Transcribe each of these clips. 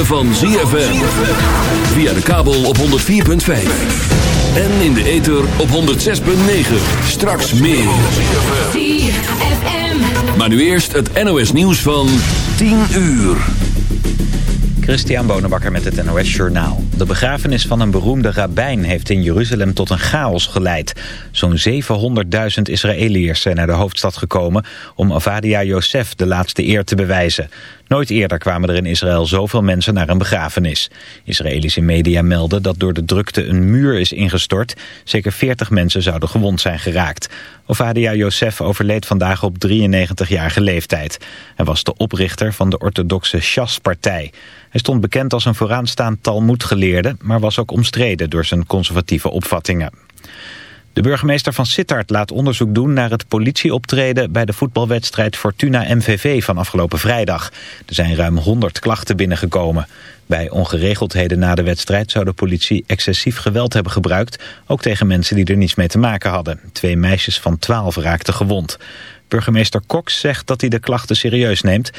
van ZFM. Via de kabel op 104.5. En in de ether op 106.9. Straks meer. ZFM. Maar nu eerst het NOS nieuws van 10 uur. Christian Bonenbakker met het NOS Journaal. De begrafenis van een beroemde rabbijn heeft in Jeruzalem tot een chaos geleid. Zo'n 700.000 Israëliërs zijn naar de hoofdstad gekomen... om Avadia Yosef de laatste eer te bewijzen. Nooit eerder kwamen er in Israël zoveel mensen naar een begrafenis. Israëlische media melden dat door de drukte een muur is ingestort. Zeker 40 mensen zouden gewond zijn geraakt. Ovadia Yosef overleed vandaag op 93-jarige leeftijd. Hij was de oprichter van de orthodoxe Shas-partij. Hij stond bekend als een vooraanstaand talmoedgeleerde... maar was ook omstreden door zijn conservatieve opvattingen. De burgemeester van Sittard laat onderzoek doen naar het politieoptreden bij de voetbalwedstrijd Fortuna-MVV van afgelopen vrijdag. Er zijn ruim 100 klachten binnengekomen. Bij ongeregeldheden na de wedstrijd zou de politie excessief geweld hebben gebruikt, ook tegen mensen die er niets mee te maken hadden. Twee meisjes van 12 raakten gewond. Burgemeester Cox zegt dat hij de klachten serieus neemt.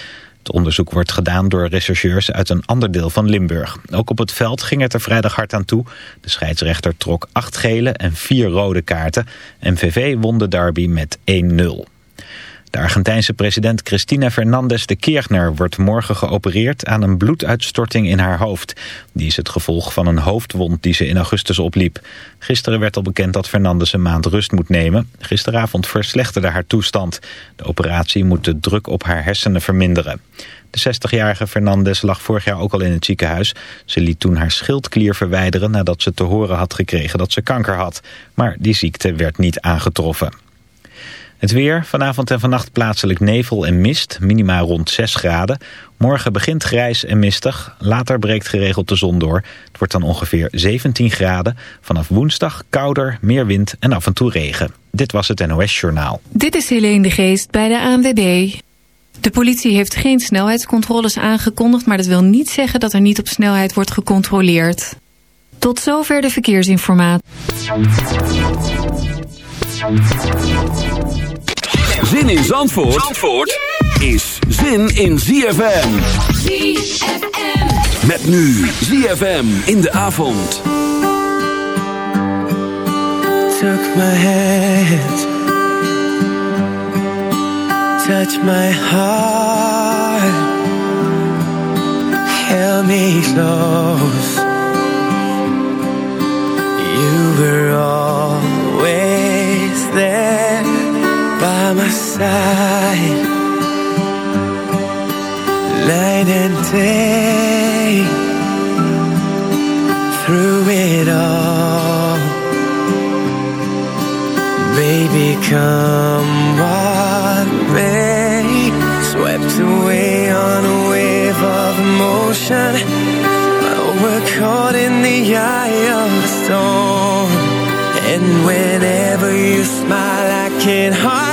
Het onderzoek wordt gedaan door rechercheurs uit een ander deel van Limburg. Ook op het veld ging het er vrijdag hard aan toe. De scheidsrechter trok acht gele en vier rode kaarten. MVV won de derby met 1-0. De Argentijnse president Cristina Fernandez de Kirchner wordt morgen geopereerd aan een bloeduitstorting in haar hoofd. Die is het gevolg van een hoofdwond die ze in augustus opliep. Gisteren werd al bekend dat Fernandez een maand rust moet nemen. Gisteravond verslechterde haar toestand. De operatie moet de druk op haar hersenen verminderen. De 60-jarige Fernandez lag vorig jaar ook al in het ziekenhuis. Ze liet toen haar schildklier verwijderen nadat ze te horen had gekregen dat ze kanker had. Maar die ziekte werd niet aangetroffen. Het weer, vanavond en vannacht plaatselijk nevel en mist, minima rond 6 graden. Morgen begint grijs en mistig, later breekt geregeld de zon door. Het wordt dan ongeveer 17 graden. Vanaf woensdag kouder, meer wind en af en toe regen. Dit was het NOS Journaal. Dit is Helene de Geest bij de ANWB. De politie heeft geen snelheidscontroles aangekondigd... maar dat wil niet zeggen dat er niet op snelheid wordt gecontroleerd. Tot zover de verkeersinformatie. Zin in Zandvoort, Zandvoort is zin in ZFM. ZFM. Met nu ZFM in de avond. Took my hand. Touch my heart. Held me close. You were always there. Night and day Through it all. Baby, come what may. Swept away on a wave of emotion. Oh, We're caught in the eye of the storm. And whenever you smile I can't hardly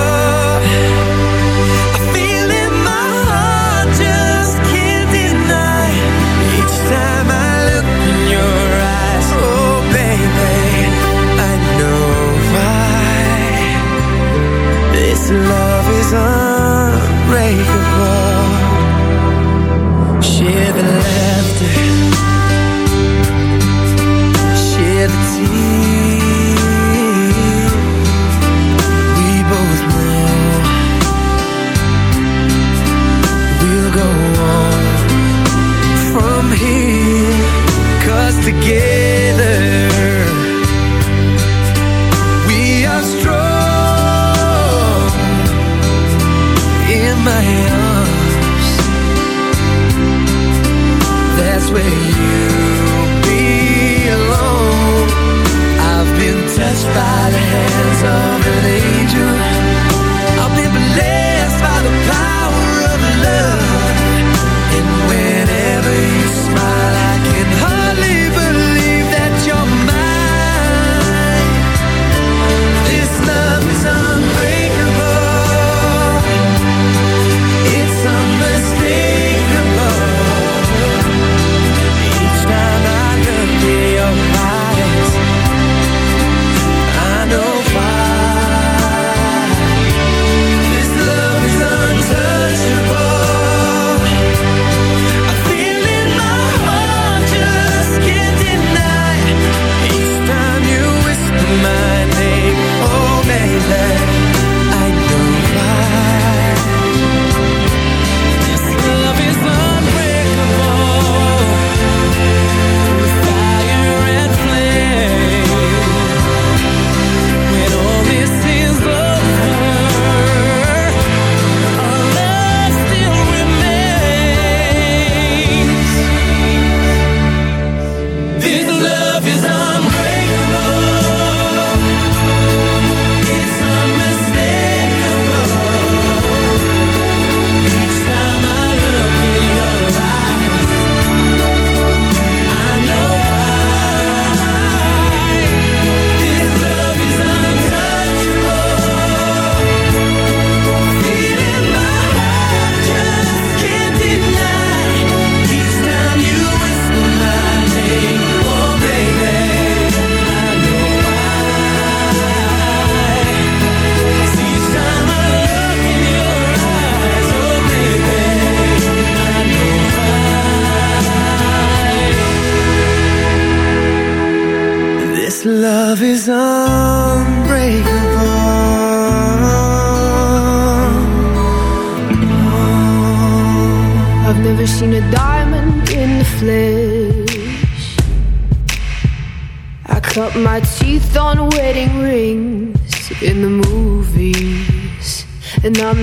love is unbreakable. Share the laughter, share the tears. We both know we'll go on from here. Cause together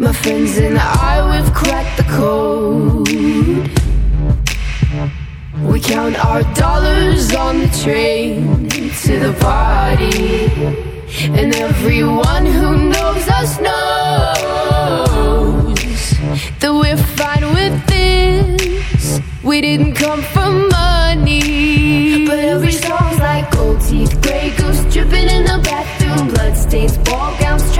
My friends and I, we've cracked the code. We count our dollars on the train to the party. And everyone who knows us knows that we're fine with this. We didn't come from money. But every song's like gold teeth, gray goose dripping in the bathroom, bloodstains, ball gowns.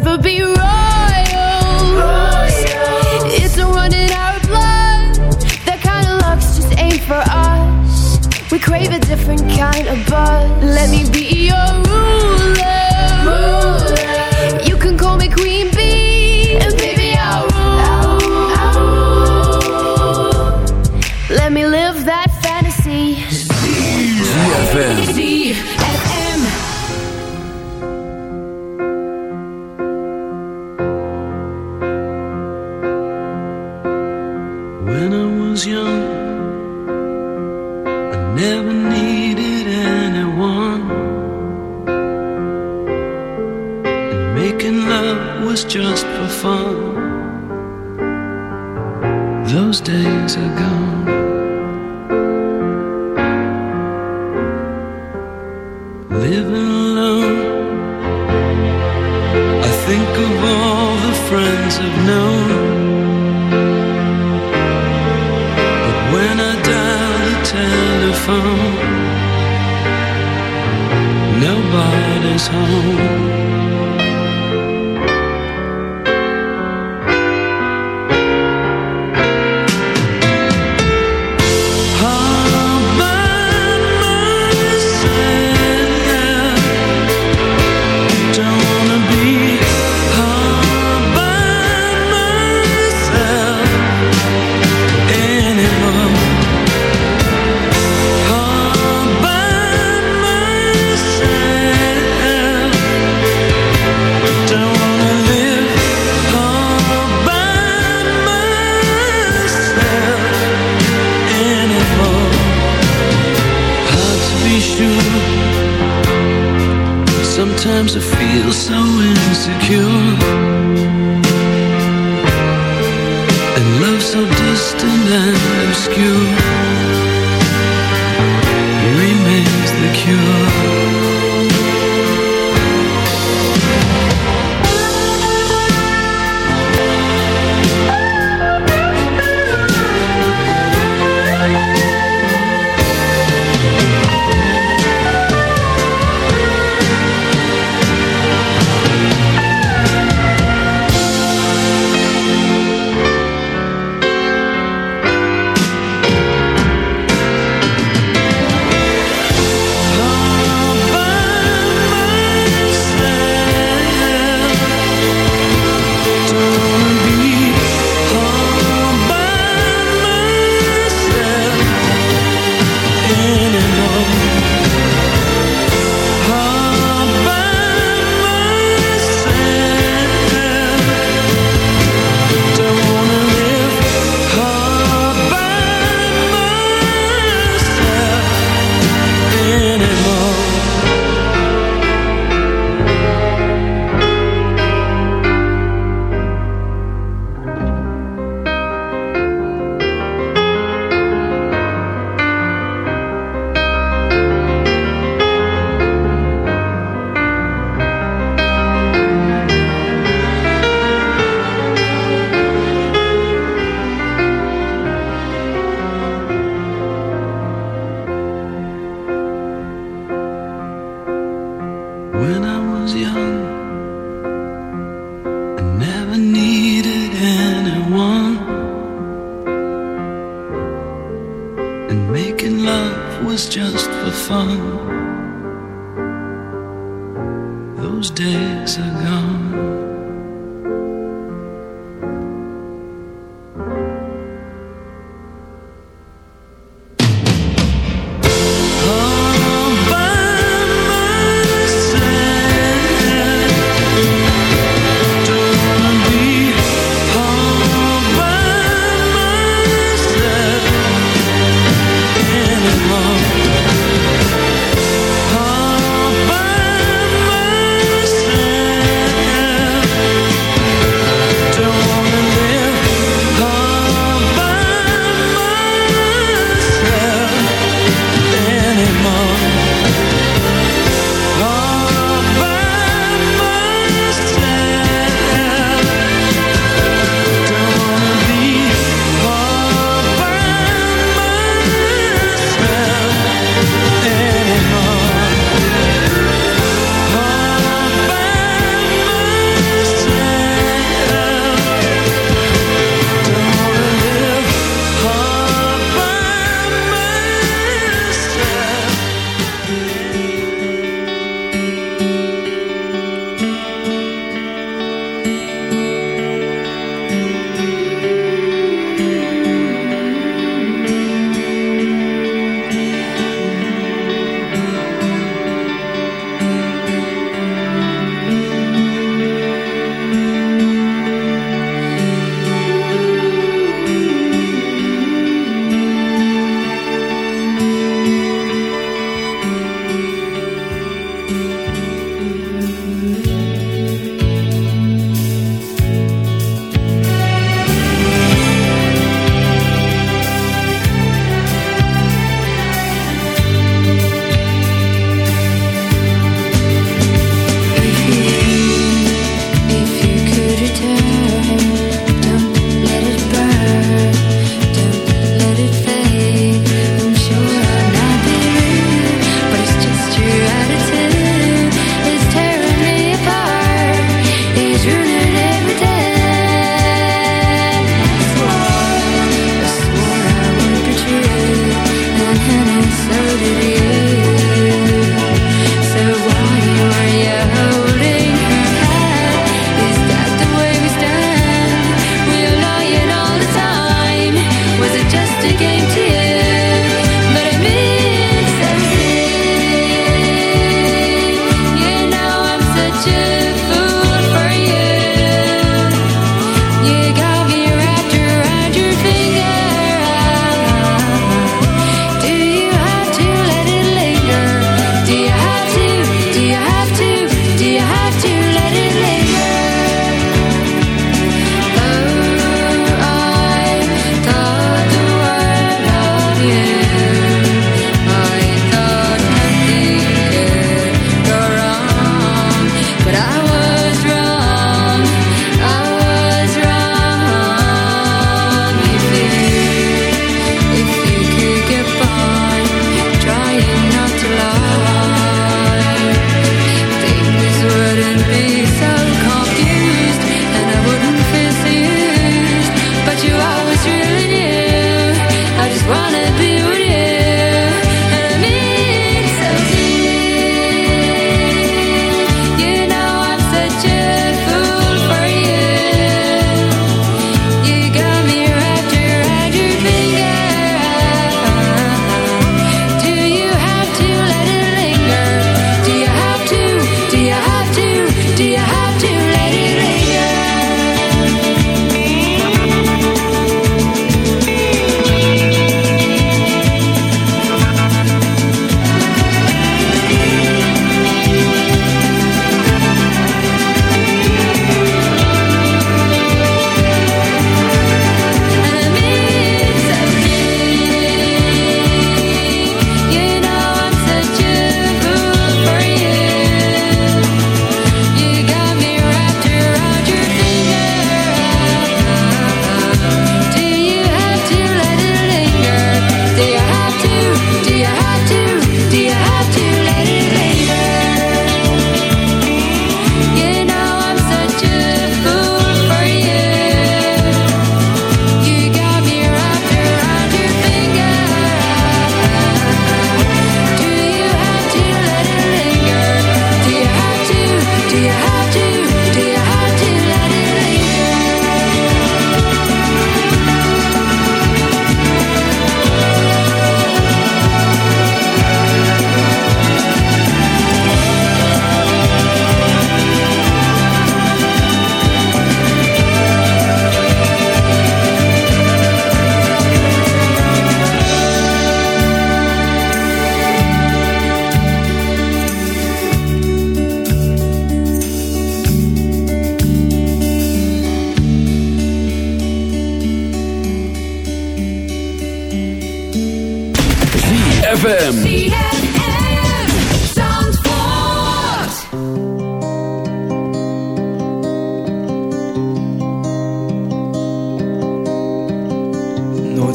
never be royal. It's a run in our blood. That kind of luck's just ain't for us. We crave a different kind of buzz. Let me be your ruler. ruler. You can call me Queen Bee, and baby I'll rule. Let me live that fantasy.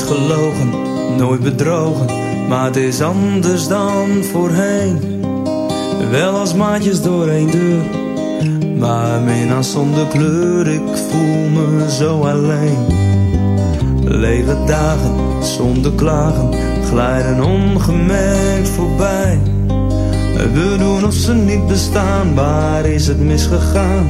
Gelogen, nooit bedrogen, maar het is anders dan voorheen. Wel als maatjes door een deur, maar minnaar zonder kleur, ik voel me zo alleen. Lege dagen, zonder klagen, glijden ongemerkt voorbij. We doen of ze niet bestaan, waar is het misgegaan?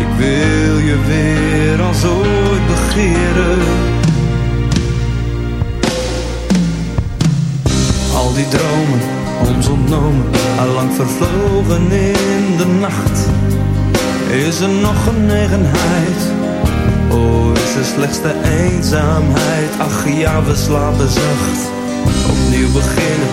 Ik wil je weer als ooit begeren. Al die dromen, ons ontnomen, allang vervlogen in de nacht. Is er nog genegenheid? Oh, is er slechts de eenzaamheid? Ach ja, we slapen zacht. Opnieuw beginnen,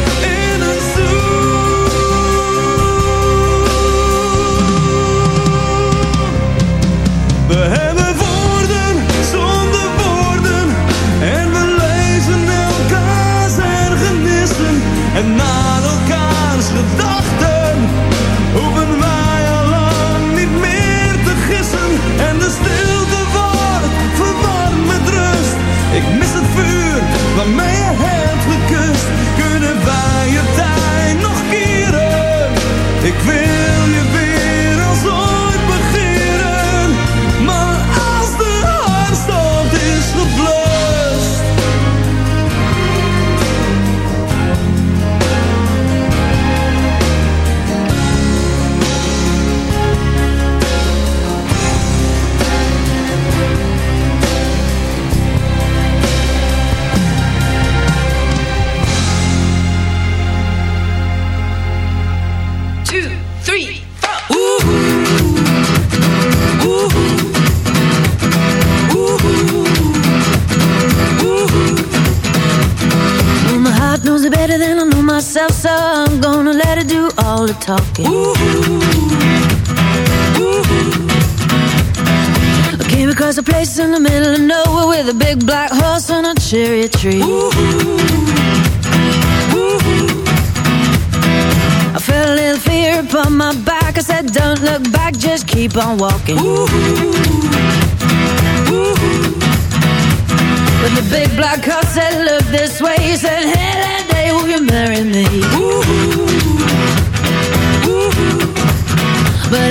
all the talking. I came across a place in the middle of nowhere with a big black horse and a cherry tree. I felt a little fear upon my back. I said, Don't look back, just keep on walking. But the big black horse said, Look this way. He said, Hey, that day, will you marry me? But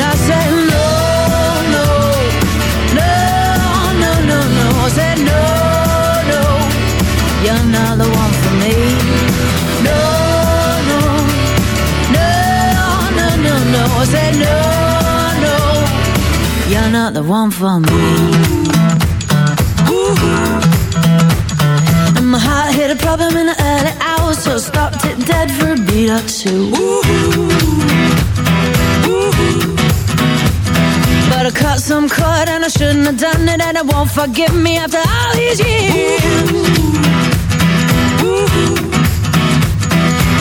I said, No, no, no, no, no, no. I said, No, no, you're not the one for me. No, no, no, no, no, no. I said, No, no, you're not the one for me. And my heart hit a problem in the early so stopped it dead for a beat or two. But I cut some cord and I shouldn't have done it, and it won't forgive me after all these years.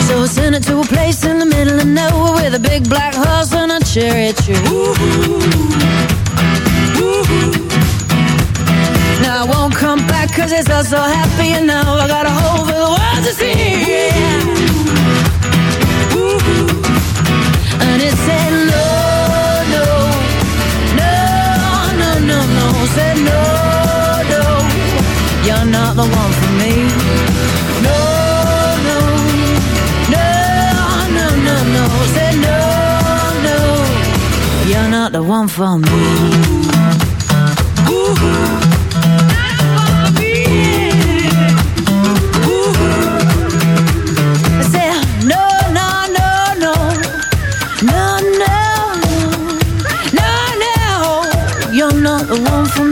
So I sent it to a place in the middle of nowhere with a big black horse and a cherry tree. I won't come back cause it's not so happy and now I got a hole for the world to see yeah. Ooh. And it said no, no, no, no, no, no. Said no, no, you're not the one for me. No, no, no, no, no, no. Said no, no, you're not the one for me. Ooh. I'm not the one for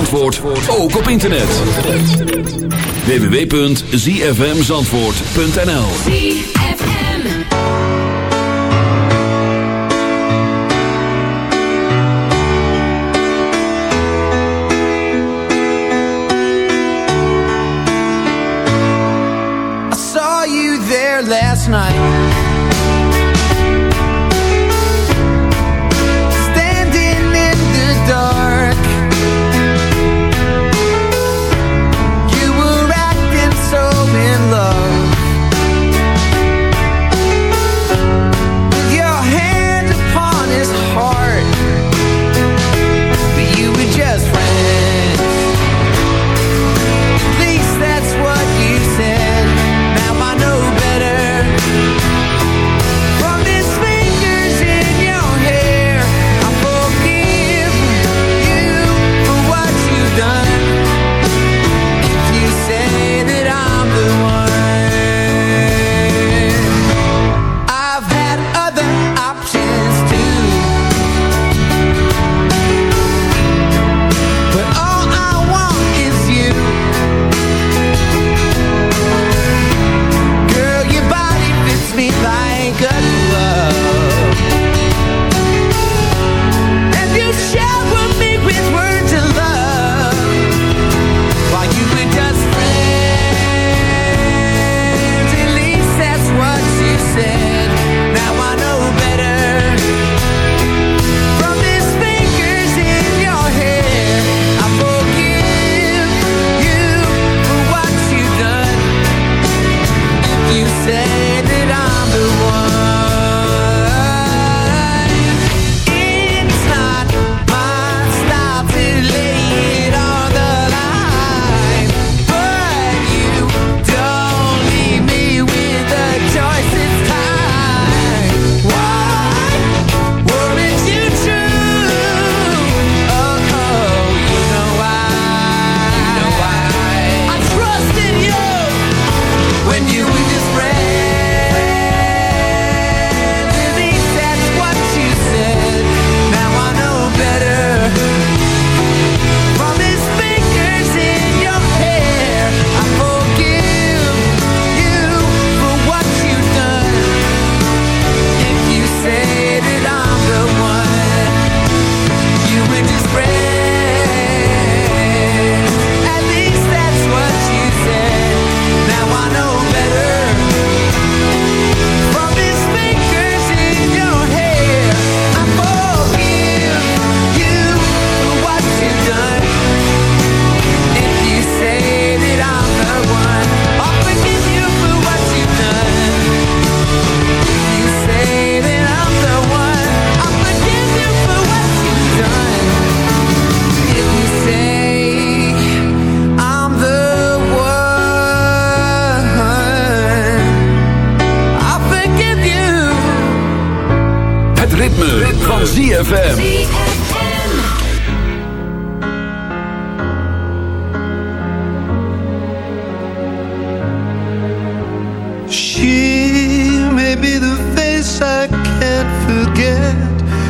Zandvoort ook op internet. www.zfmzandvoort.nl I saw you there last night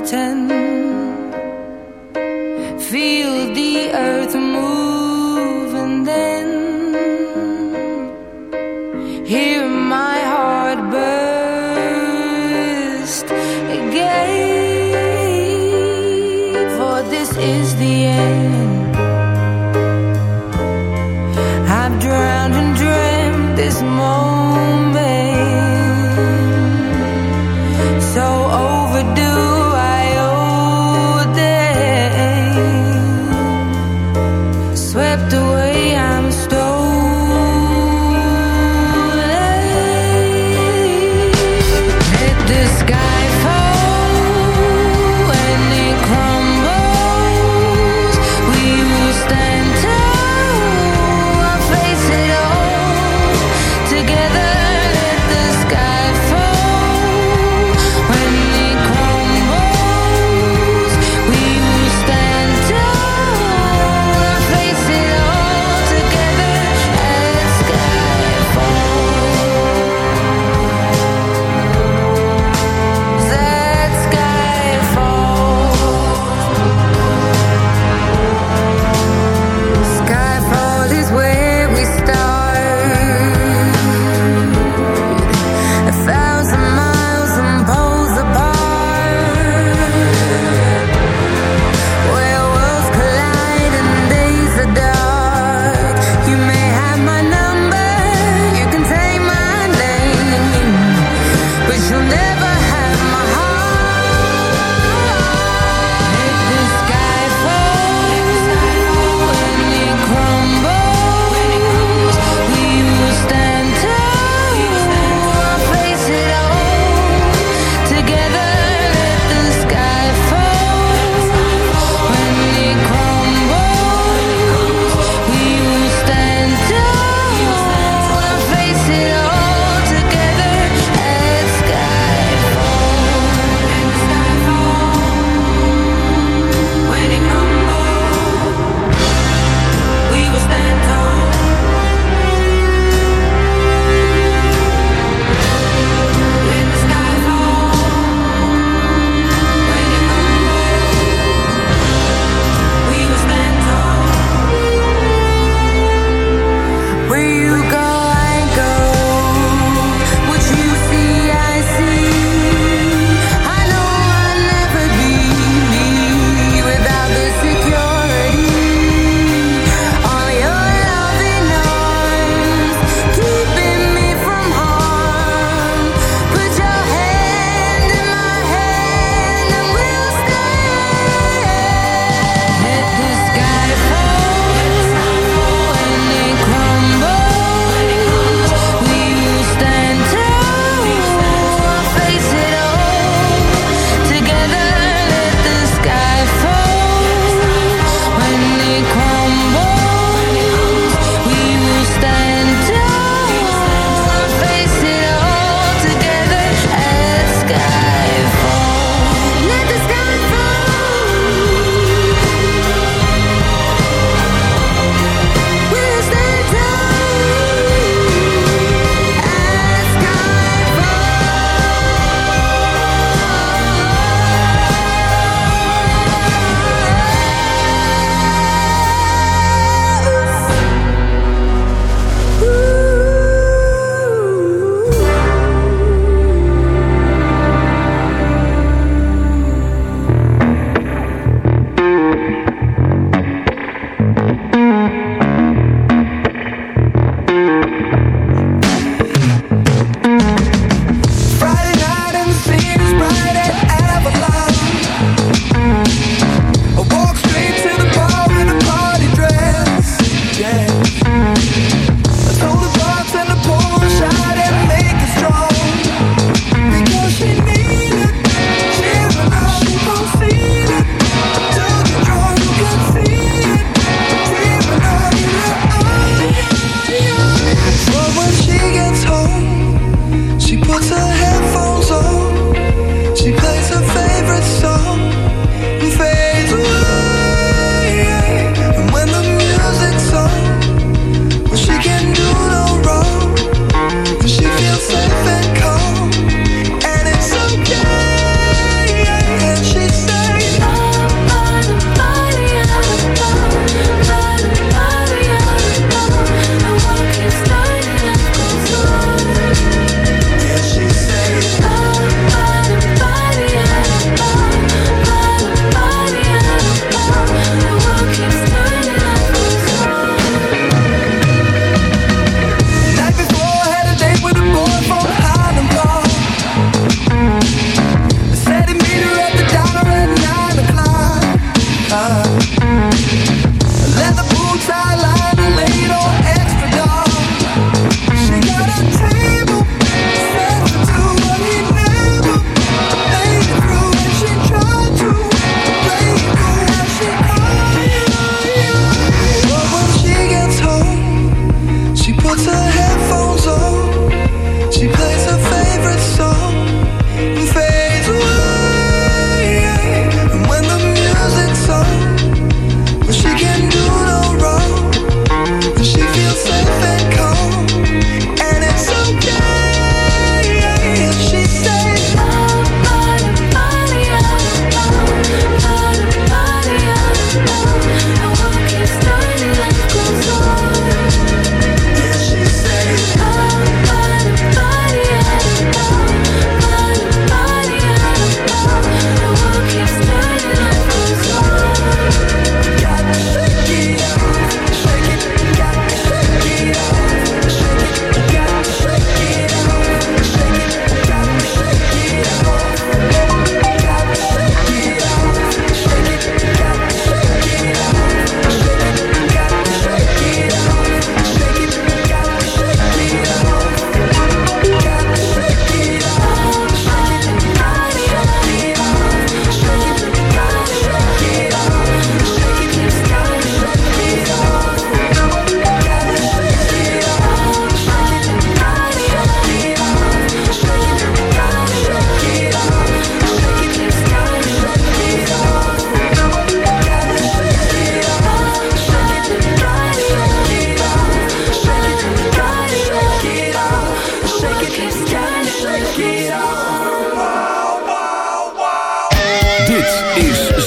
ten.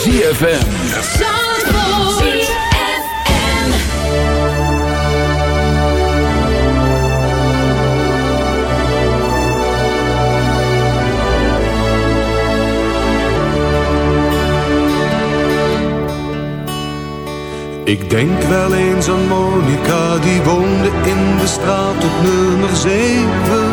ZFM. Ik denk wel eens aan Monica, die woonde in de straat op nummer 7.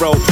Next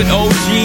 With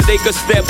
so they could step